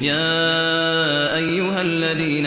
يا أيها الذين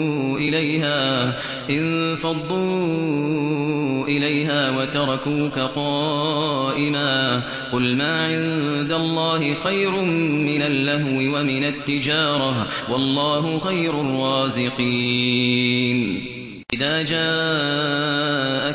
إليها, انفضوا إليها وتركوك قائما قل ما عند الله خير من اللهو ومن التجارة والله خير الرازقين. إذا